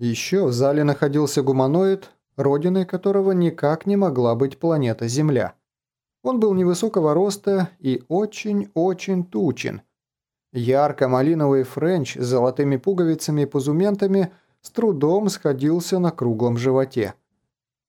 Еще в зале находился гуманоид, родиной которого никак не могла быть планета Земля. Он был невысокого роста и очень-очень тучен. Ярко-малиновый френч с золотыми пуговицами и пузументами с трудом сходился на круглом животе.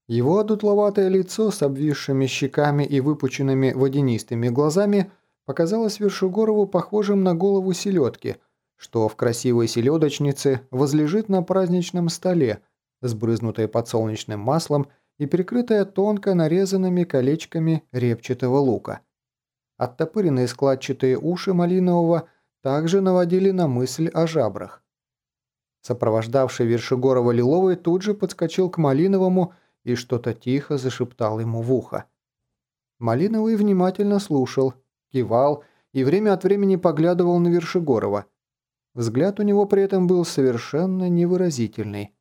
Его одутловатое лицо с обвисшими щеками и выпученными водянистыми глазами показалось Вершигорову похожим на голову селедки – что в красивой селедочнице возлежит на праздничном столе, сбрызнутая подсолнечным маслом и прикрытая тонко нарезанными колечками репчатого лука. Оттопыренные складчатые уши малинового также наводили на мысль о жабрах. Сопровождавший Вершигорова Лиловый тут же подскочил к Малиновому и что-то тихо зашептал ему в ухо. Малиновый внимательно слушал, кивал и время от времени поглядывал на Вершигорова – Взгляд у него при этом был совершенно невыразительный,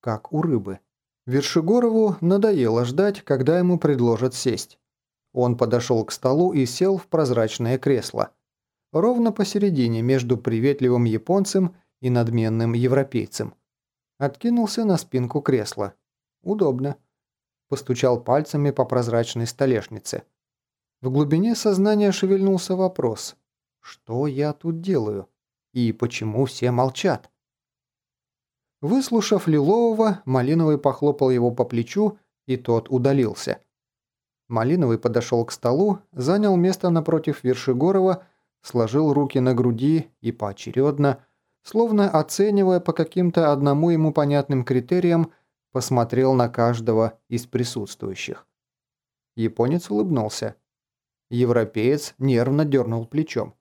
как у рыбы. Вершигорову надоело ждать, когда ему предложат сесть. Он подошел к столу и сел в прозрачное кресло. Ровно посередине между приветливым японцем и надменным европейцем. Откинулся на спинку кресла. Удобно. Постучал пальцами по прозрачной столешнице. В глубине сознания шевельнулся вопрос. «Что я тут делаю?» И почему все молчат? Выслушав Лилового, Малиновый похлопал его по плечу, и тот удалился. Малиновый подошел к столу, занял место напротив Вершигорова, сложил руки на груди и поочередно, словно оценивая по каким-то одному ему понятным критериям, посмотрел на каждого из присутствующих. Японец улыбнулся. Европеец нервно дернул плечом.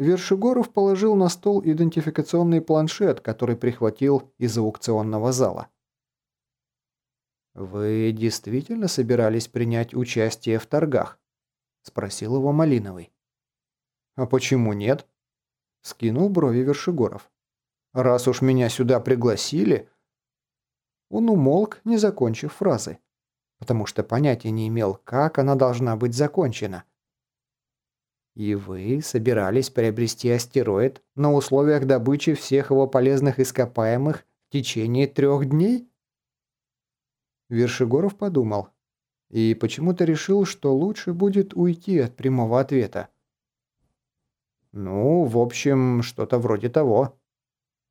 Вершигоров положил на стол идентификационный планшет, который прихватил из аукционного зала. «Вы действительно собирались принять участие в торгах?» – спросил его Малиновый. «А почему нет?» – скинул брови Вершигоров. «Раз уж меня сюда пригласили...» Он умолк, не закончив фразы, потому что понятия не имел, как она должна быть закончена. И вы собирались приобрести астероид на условиях добычи всех его полезных ископаемых в течение трех дней? Вершигоров подумал. И почему-то решил, что лучше будет уйти от прямого ответа. «Ну, в общем, что-то вроде того».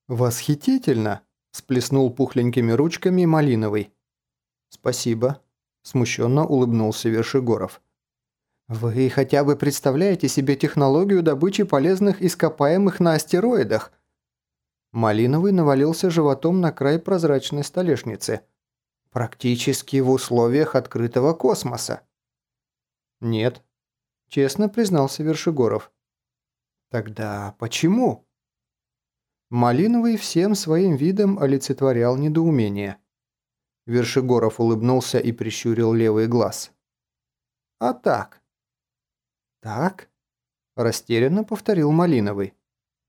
«Восхитительно!» – сплеснул пухленькими ручками Малиновый. «Спасибо», – смущенно улыбнулся Вершигоров. Вы хотя бы представляете себе технологию добычи полезных ископаемых на астероидах? Малиновый навалился животом на край прозрачной столешницы. Практически в условиях открытого космоса. Нет, честно признался Вершигоров. Тогда почему? Малиновый всем своим видом олицетворял недоумение. Вершигоров улыбнулся и прищурил левый глаз. А так, «Так?» – растерянно повторил Малиновый.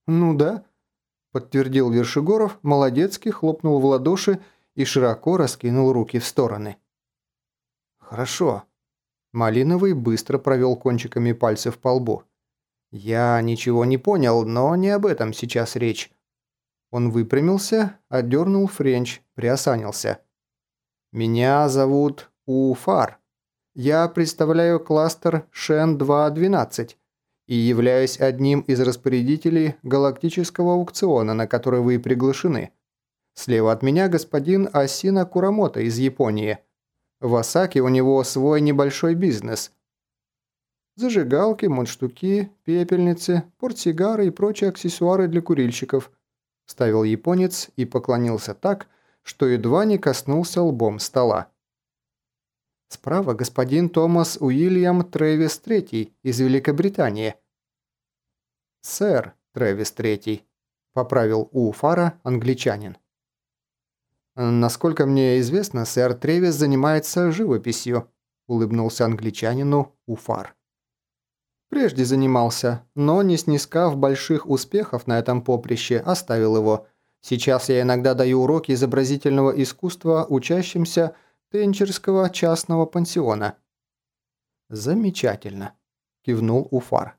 «Ну да», – подтвердил Вершигоров, молодецки хлопнул в ладоши и широко раскинул руки в стороны. «Хорошо». Малиновый быстро провел кончиками пальцев по лбу. «Я ничего не понял, но не об этом сейчас речь». Он выпрямился, отдернул френч, приосанился. «Меня зовут Уфар. Я представляю кластер Шен-212 и являюсь одним из распорядителей галактического аукциона, на который вы приглашены. Слева от меня господин Асина Курамото из Японии. В Осаке у него свой небольшой бизнес. Зажигалки, мундштуки, пепельницы, портсигары и прочие аксессуары для курильщиков. Ставил японец и поклонился так, что едва не коснулся лбом стола. Справа господин Томас Уильям Трэвис III из Великобритании. «Сэр Трэвис III», – поправил Уфара англичанин. «Насколько мне известно, сэр Тревис занимается живописью», – улыбнулся англичанину Уфар. «Прежде занимался, но, не снискав больших успехов на этом поприще, оставил его. Сейчас я иногда даю уроки изобразительного искусства учащимся – Тенчерского частного пансиона». «Замечательно», – кивнул Уфар.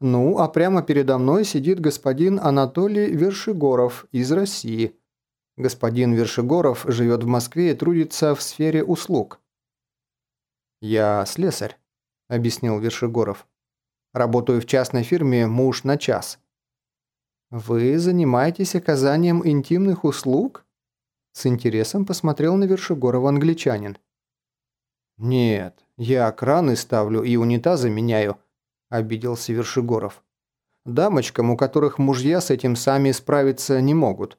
«Ну, а прямо передо мной сидит господин Анатолий Вершигоров из России». Господин Вершигоров живет в Москве и трудится в сфере услуг». «Я слесарь», – объяснил Вершигоров. «Работаю в частной фирме «Муж на час». «Вы занимаетесь оказанием интимных услуг?» С интересом посмотрел на Вершигорова англичанин. «Нет, я краны ставлю и унитазы меняю», – обиделся Вершигоров. «Дамочкам, у которых мужья с этим сами справиться не могут».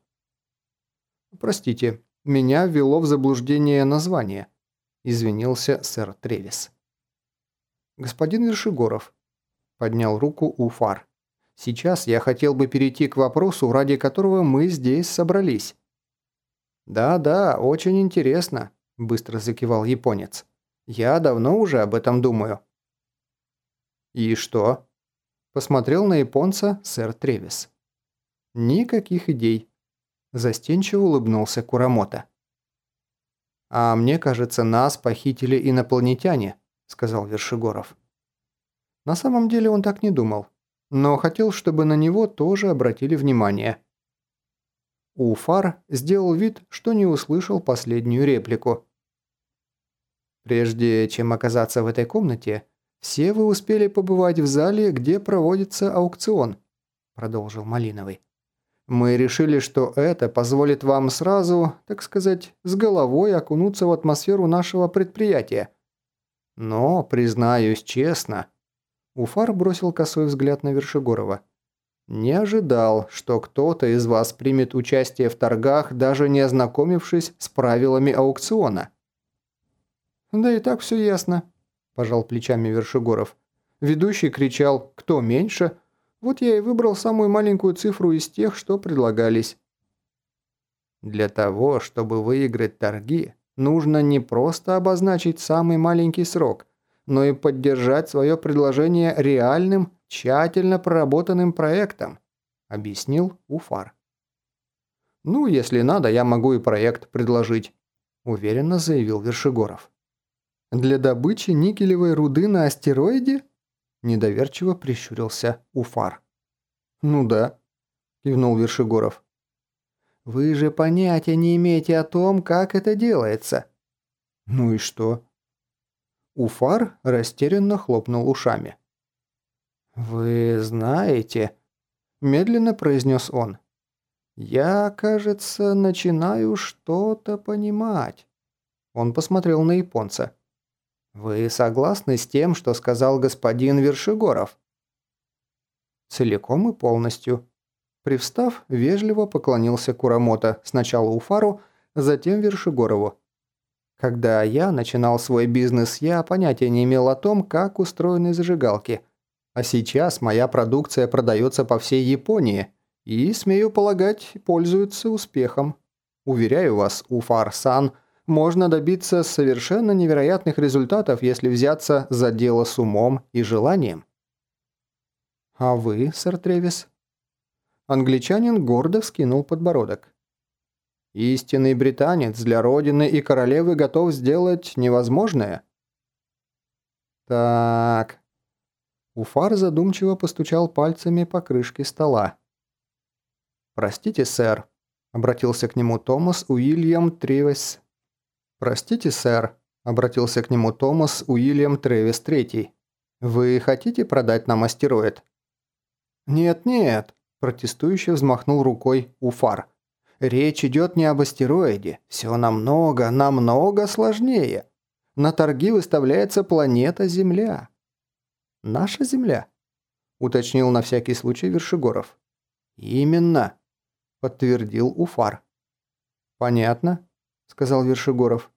«Простите, меня ввело в заблуждение название», – извинился сэр Тревис. «Господин Вершигоров», – поднял руку Уфар. «Сейчас я хотел бы перейти к вопросу, ради которого мы здесь собрались». «Да-да, очень интересно», – быстро закивал японец. Я давно уже об этом думаю». «И что?» – посмотрел на японца сэр Тревис. «Никаких идей», – застенчиво улыбнулся Курамото. «А мне кажется, нас похитили инопланетяне», – сказал Вершигоров. На самом деле он так не думал, но хотел, чтобы на него тоже обратили внимание. Уфар сделал вид, что не услышал последнюю реплику. Прежде чем оказаться в этой комнате, все вы успели побывать в зале, где проводится аукцион», – продолжил Малиновый. «Мы решили, что это позволит вам сразу, так сказать, с головой окунуться в атмосферу нашего предприятия. Но, признаюсь честно...» Уфар бросил косой взгляд на Вершигорова. «Не ожидал, что кто-то из вас примет участие в торгах, даже не ознакомившись с правилами аукциона». «Да и так все ясно», – пожал плечами Вершигоров. Ведущий кричал «Кто меньше?». Вот я и выбрал самую маленькую цифру из тех, что предлагались. Для того, чтобы выиграть торги, нужно не просто обозначить самый маленький срок, но и поддержать свое предложение реальным, тщательно проработанным проектом, объяснил Уфар. «Ну, если надо, я могу и проект предложить», – уверенно заявил Вершигоров. Для добычи никелевой руды на астероиде? Недоверчиво прищурился Уфар. Ну да, кивнул Вершигоров. Вы же понятия не имеете о том, как это делается. Ну и что? Уфар растерянно хлопнул ушами. «Вы знаете», – медленно произнес он, – «я, кажется, начинаю что-то понимать». Он посмотрел на японца. «Вы согласны с тем, что сказал господин Вершигоров?» «Целиком и полностью». Привстав, вежливо поклонился Курамото сначала Уфару, затем Вершигорову. «Когда я начинал свой бизнес, я понятия не имел о том, как устроены зажигалки. А сейчас моя продукция продается по всей Японии и, смею полагать, пользуется успехом. Уверяю вас, Уфар-сан – можно добиться совершенно невероятных результатов, если взяться за дело с умом и желанием. А вы, сэр Тревис? Англичанин гордо вскинул подбородок. Истинный британец для родины и королевы готов сделать невозможное. Так. Уфар задумчиво постучал пальцами по крышке стола. «Простите, сэр», — обратился к нему Томас Уильям Тревис «Простите, сэр», – обратился к нему Томас Уильям Трэвис III. «Вы хотите продать нам астероид?» «Нет-нет», – протестующе взмахнул рукой Уфар. «Речь идет не об астероиде. Все намного, намного сложнее. На торги выставляется планета Земля». «Наша Земля?» – уточнил на всякий случай Вершигоров. «Именно», – подтвердил Уфар. «Понятно», – сказал Вершигоров.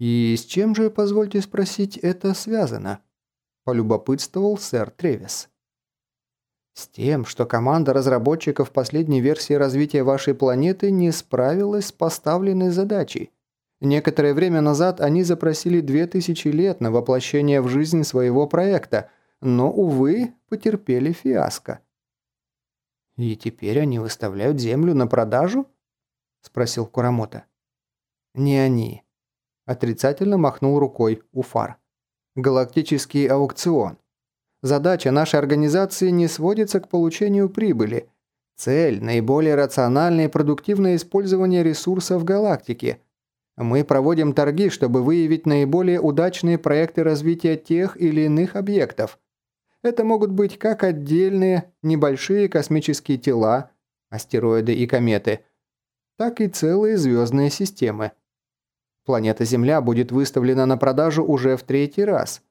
«И с чем же, позвольте спросить, это связано?» – полюбопытствовал сэр Тревис. «С тем, что команда разработчиков последней версии развития вашей планеты не справилась с поставленной задачей. Некоторое время назад они запросили 2000 лет на воплощение в жизнь своего проекта, но, увы, потерпели фиаско». «И теперь они выставляют Землю на продажу?» – спросил Курамото. «Не они», – отрицательно махнул рукой Уфар. «Галактический аукцион. Задача нашей организации не сводится к получению прибыли. Цель – наиболее рациональное и продуктивное использование ресурсов галактики. Мы проводим торги, чтобы выявить наиболее удачные проекты развития тех или иных объектов. Это могут быть как отдельные, небольшие космические тела, астероиды и кометы, так и целые звездные системы. Планета Земля будет выставлена на продажу уже в третий раз.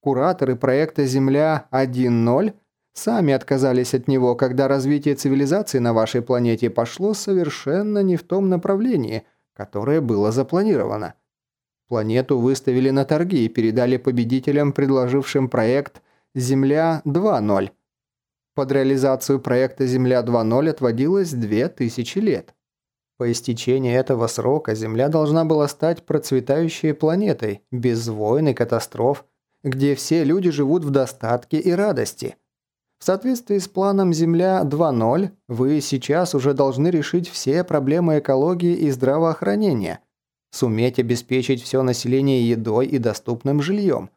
Кураторы проекта Земля 1.0 сами отказались от него, когда развитие цивилизации на вашей планете пошло совершенно не в том направлении, которое было запланировано. Планету выставили на торги и передали победителям, предложившим проект «Земля 2.0». Под реализацию проекта «Земля 2.0» отводилось 2000 лет. По истечении этого срока Земля должна была стать процветающей планетой, без войн и катастроф, где все люди живут в достатке и радости. В соответствии с планом Земля 2.0 вы сейчас уже должны решить все проблемы экологии и здравоохранения, суметь обеспечить все население едой и доступным жильем.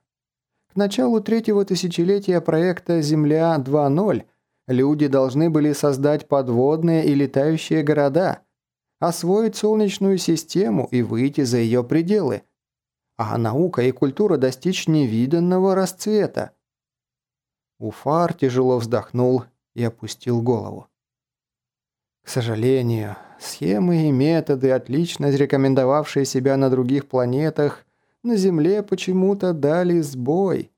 К началу третьего тысячелетия проекта Земля 2.0 люди должны были создать подводные и летающие города – освоить Солнечную систему и выйти за ее пределы, а наука и культура достичь невиданного расцвета. Уфар тяжело вздохнул и опустил голову. К сожалению, схемы и методы, отлично зарекомендовавшие себя на других планетах, на Земле почему-то дали сбой.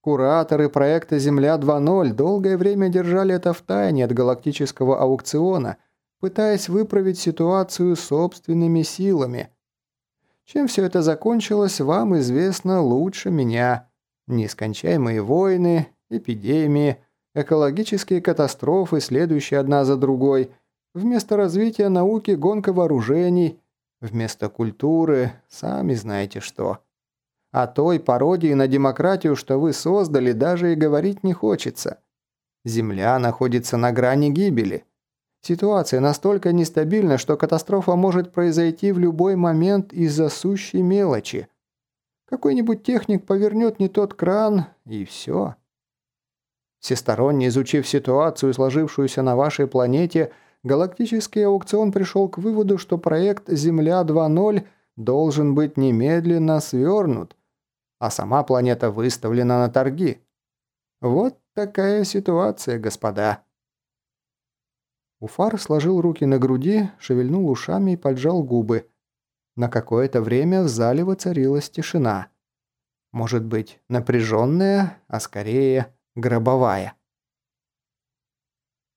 Кураторы проекта «Земля 2.0» долгое время держали это в тайне от галактического аукциона – пытаясь выправить ситуацию собственными силами. Чем все это закончилось, вам известно лучше меня. Нескончаемые войны, эпидемии, экологические катастрофы, следующие одна за другой, вместо развития науки гонка вооружений, вместо культуры, сами знаете что. О той пародии на демократию, что вы создали, даже и говорить не хочется. Земля находится на грани гибели. Ситуация настолько нестабильна, что катастрофа может произойти в любой момент из-за сущей мелочи. Какой-нибудь техник повернет не тот кран, и все. Всесторонне изучив ситуацию, сложившуюся на вашей планете, галактический аукцион пришел к выводу, что проект «Земля 2.0» должен быть немедленно свернут, а сама планета выставлена на торги. Вот такая ситуация, господа. Уфар сложил руки на груди, шевельнул ушами и поджал губы. На какое-то время в зале воцарилась тишина. Может быть, напряженная, а скорее гробовая.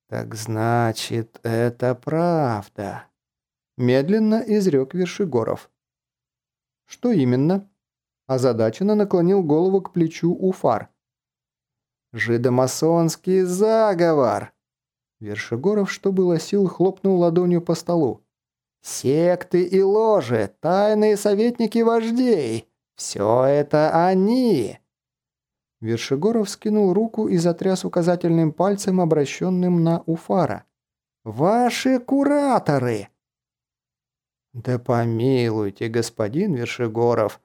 «Так значит, это правда», – медленно изрек Вершигоров. «Что именно?» Озадаченно наклонил голову к плечу Уфар. «Жидомасонский заговор!» Вершигоров, что было сил, хлопнул ладонью по столу. «Секты и ложи, тайные советники вождей. Все это они!» Вершигоров скинул руку и затряс указательным пальцем, обращенным на Уфара. «Ваши кураторы!» «Да помилуйте, господин Вершигоров!»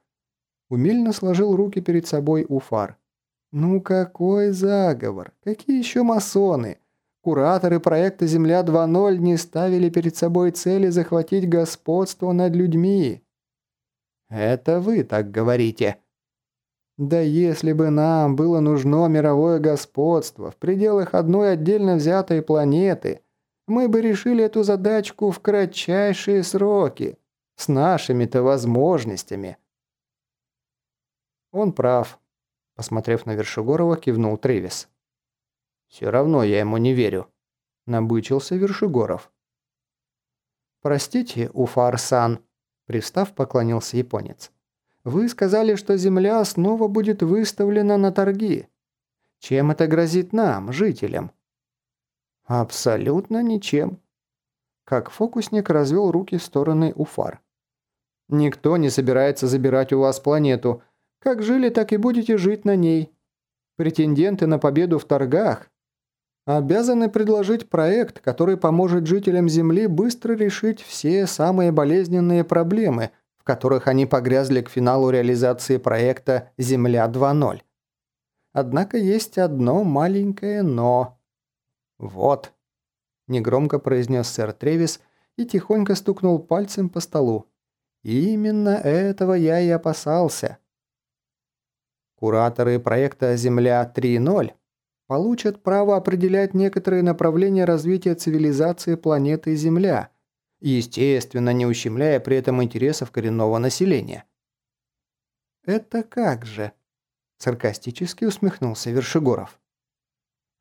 Умильно сложил руки перед собой Уфар. «Ну какой заговор? Какие еще масоны? Кураторы проекта «Земля 2.0» не ставили перед собой цели захватить господство над людьми. Это вы так говорите. Да если бы нам было нужно мировое господство в пределах одной отдельно взятой планеты, мы бы решили эту задачку в кратчайшие сроки, с нашими-то возможностями. Он прав. Посмотрев на Вершигорова, кивнул Тревис. «Все равно я ему не верю», – набычился Вершигоров. «Простите, Уфар-сан», – пристав, поклонился японец. «Вы сказали, что Земля снова будет выставлена на торги. Чем это грозит нам, жителям?» «Абсолютно ничем». Как фокусник развел руки в стороны Уфар. «Никто не собирается забирать у вас планету. Как жили, так и будете жить на ней. Претенденты на победу в торгах обязаны предложить проект, который поможет жителям Земли быстро решить все самые болезненные проблемы, которых они погрязли к финалу реализации проекта «Земля 2.0». Однако есть одно маленькое «но». Вот. – негромко произнес сэр Тревис и тихонько стукнул пальцем по столу. «Именно этого я и опасался». Кураторы проекта «Земля 3.0» получат право определять некоторые направления развития цивилизации планеты Земля, естественно, не ущемляя при этом интересов коренного населения. «Это как же?» – саркастически усмехнулся Вершигоров.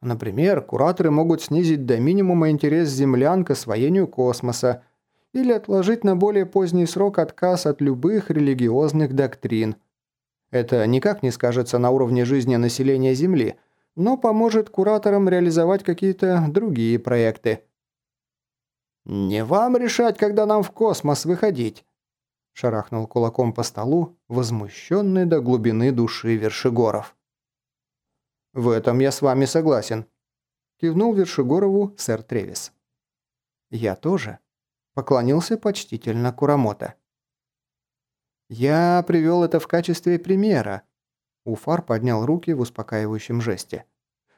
Например, кураторы могут снизить до минимума интерес землян к освоению космоса или отложить на более поздний срок отказ от любых религиозных доктрин. Это никак не скажется на уровне жизни населения Земли, но поможет кураторам реализовать какие-то другие проекты. «Не вам решать, когда нам в космос выходить», – шарахнул кулаком по столу, возмущенный до глубины души Вершигоров. «В этом я с вами согласен», – кивнул Вершигорову сэр Тревис. «Я тоже», – поклонился почтительно Курамота. «Я привел это в качестве примера», – Уфар поднял руки в успокаивающем жесте.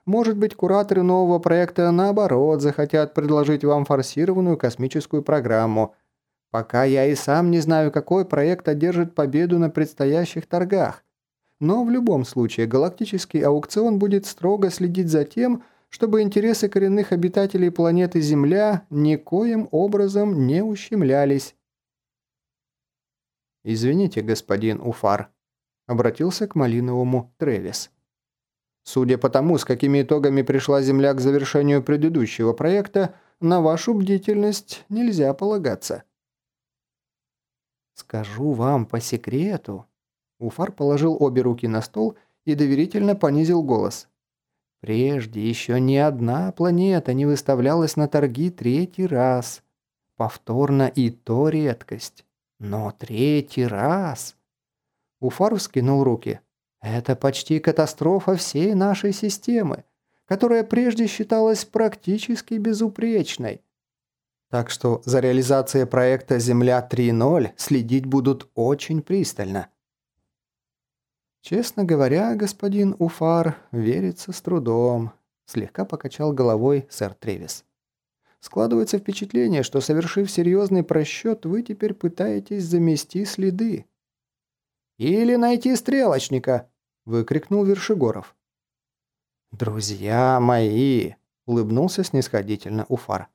«Может быть, кураторы нового проекта, наоборот, захотят предложить вам форсированную космическую программу. Пока я и сам не знаю, какой проект одержит победу на предстоящих торгах. Но в любом случае галактический аукцион будет строго следить за тем, чтобы интересы коренных обитателей планеты Земля никоим образом не ущемлялись. «Извините, господин Уфар», — обратился к Малиновому Тревис. «Судя по тому, с какими итогами пришла Земля к завершению предыдущего проекта, на вашу бдительность нельзя полагаться». «Скажу вам по секрету», Уфар положил обе руки на стол и доверительно понизил голос. «Прежде еще ни одна планета не выставлялась на торги третий раз. Повторно и то редкость. Но третий раз...» Уфар вскинул руки. «Это почти катастрофа всей нашей системы, которая прежде считалась практически безупречной. Так что за реализацией проекта «Земля 3.0» следить будут очень пристально». «Честно говоря, господин Уфар, верится с трудом», – слегка покачал головой сэр Тревис. «Складывается впечатление, что, совершив серьезный просчет, вы теперь пытаетесь замести следы». «Или найти стрелочника!» – выкрикнул Вершигоров. «Друзья мои!» – улыбнулся снисходительно Уфар.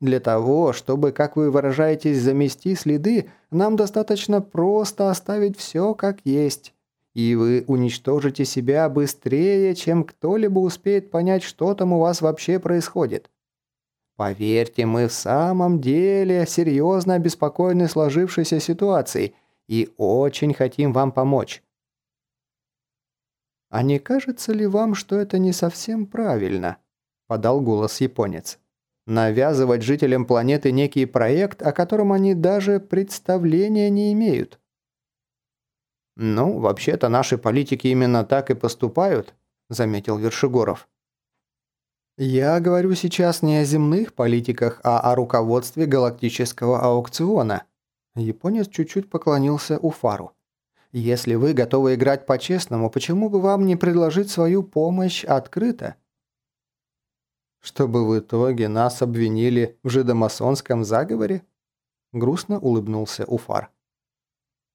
«Для того, чтобы, как вы выражаетесь, замести следы, нам достаточно просто оставить все как есть» и вы уничтожите себя быстрее, чем кто-либо успеет понять, что там у вас вообще происходит. Поверьте, мы в самом деле серьезно обеспокоены сложившейся ситуацией и очень хотим вам помочь. «А не кажется ли вам, что это не совсем правильно?» – подал голос японец. «Навязывать жителям планеты некий проект, о котором они даже представления не имеют». «Ну, вообще-то наши политики именно так и поступают», – заметил Вершигоров. «Я говорю сейчас не о земных политиках, а о руководстве галактического аукциона». Японец чуть-чуть поклонился Уфару. «Если вы готовы играть по-честному, почему бы вам не предложить свою помощь открыто?» «Чтобы в итоге нас обвинили в жидомасонском заговоре?» Грустно улыбнулся Уфар.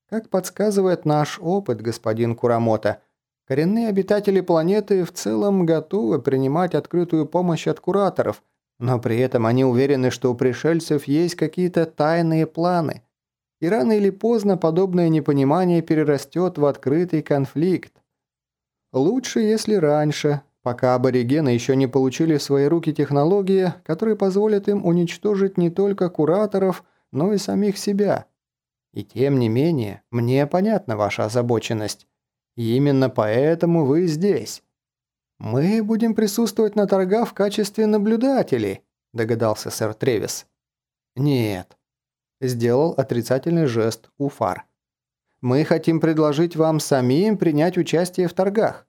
Как подсказывает наш опыт, господин Курамота, коренные обитатели планеты в целом готовы принимать открытую помощь от кураторов, но при этом они уверены, что у пришельцев есть какие-то тайные планы. И рано или поздно подобное непонимание перерастет в открытый конфликт. Лучше, если раньше, пока аборигены еще не получили в свои руки технологии, которые позволят им уничтожить не только кураторов, но и самих себя – и тем не менее, мне понятна ваша озабоченность. И именно поэтому вы здесь. Мы будем присутствовать на торгах в качестве наблюдателей, догадался сэр Тревис. Нет. Сделал отрицательный жест Уфар. Мы хотим предложить вам самим принять участие в торгах.